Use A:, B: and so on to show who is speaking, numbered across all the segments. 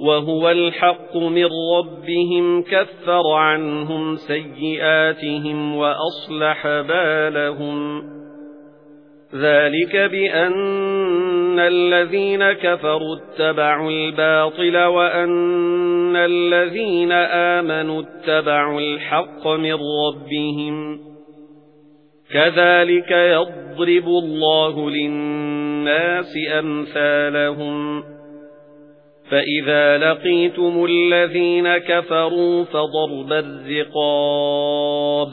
A: وَهُوَ الْحَقُّ مِنْ رَبِّهِمْ كَفَّرَ عَنْهُمْ سَيِّئَاتِهِمْ وَأَصْلَحَ بَالَهُمْ ذَلِكَ بِأَنَّ الَّذِينَ كَفَرُوا اتَّبَعُوا الْبَاطِلَ وَأَنَّ الَّذِينَ آمَنُوا اتَّبَعُوا الْحَقَّ مِنْ رَبِّهِمْ كَذَلِكَ يَضْرِبُ اللَّهُ لِلنَّاسِ أَمْثَالَهُمْ فَإِذَا لَقِيتُمُ الَّذِينَ كَفَرُوا فَضَرْبَ الرِّقَابِ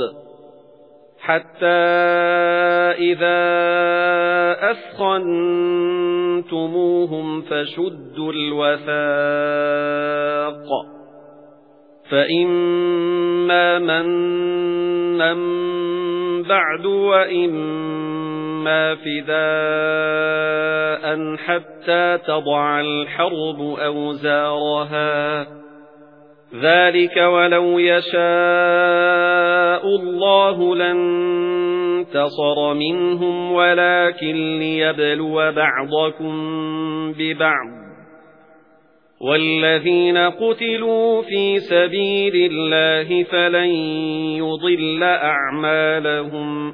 A: حَتَّى إِذَا أَثْخَنْتُمُوهُمْ فَشُدُّوا الْوَثَاقَ فَإِمَّا مَن بَعْدُ وَإِمَّا ما فِدَاءً حَتَّى تَضَعَ الْحَرْبُ أَوْزَارَهَا ذَلِكَ وَلَوْ يَشَاءُ اللَّهُ لَانتَصَرَ مِنْهُمْ وَلَكِن لِّيَبْلُوَ بَعْضَكُم بِبَعْضٍ وَالَّذِينَ قُتِلُوا فِي سَبِيلِ اللَّهِ فَلَن يُضِلَّ أَعْمَالَهُمْ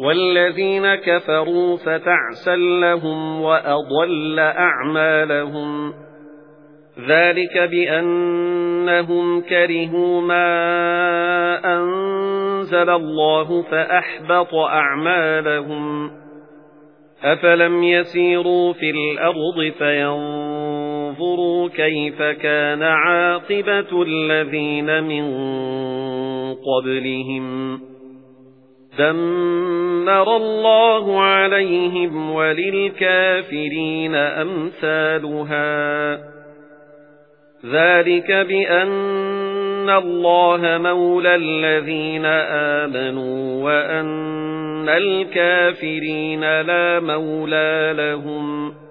A: وَالَّذِينَ كَفَرُوا فَتَعْسًا لَّهُمْ وَأَضَلَّ أَعْمَالَهُمْ ذَلِكَ بِأَنَّهُمْ كَرِهُوا مَا أَنزَلَ اللَّهُ فَأَحْبَطَ أَعْمَالَهُمْ أَفَلَمْ يَسِيرُوا فِي الْأَرْضِ فَيَنظُرُوا كَيْفَ كَانَ عَاقِبَةُ الَّذِينَ مِن قَبْلِهِمْ دَمَّرَ اللَّهُ عَلَيْهِمْ وَلِلْكَافِرِينَ أَمْثَالُهَا ذَلِكَ بِأَنَّ اللَّهَ مَوْلَى الَّذِينَ آمَنُوا وَأَنَّ الْكَافِرِينَ لَا مَوْلَى لَهُمْ